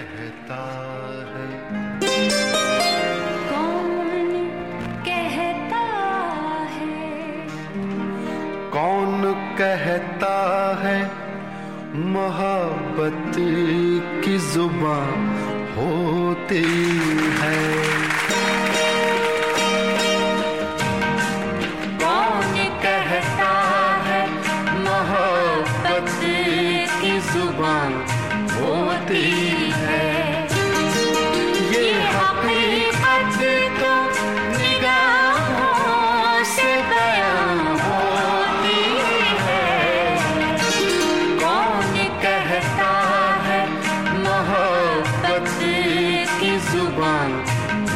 कहता है। कौन कहता है? कौन कहता है? मोहब्बत की ज़ुबान होती है। कौन कहता है? मोहब्बत की ज़ुबान होती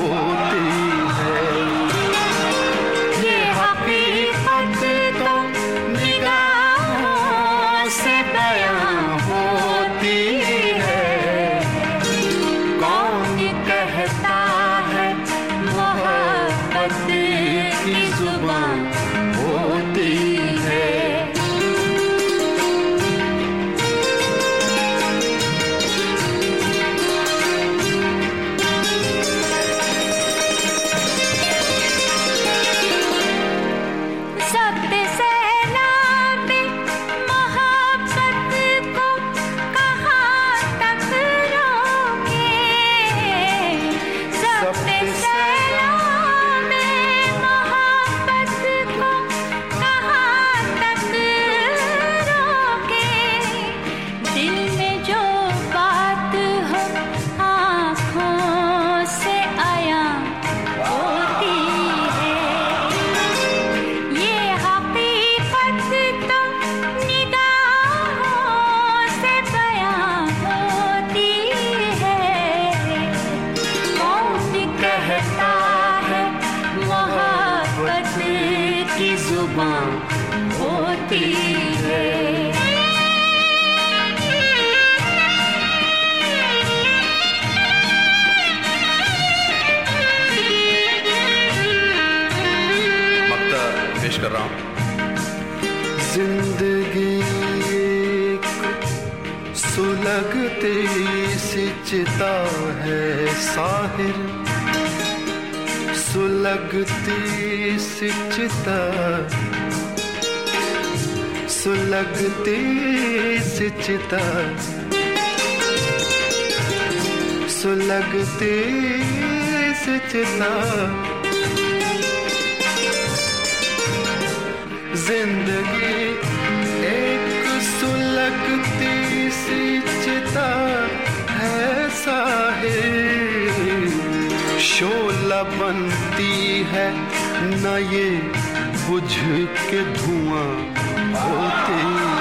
होती की ज़ुबान होती है। पेश कर रहा हूँ। ज़िंदगी एक सुलगती सी चिता है साहिर। सुलगती सी चिता सुलगती सी सुलगती सी ज़िंदगी एक सुलगती सी चिता है साहिर शोला भला बनती है न ये बुझ के धुआँ होती।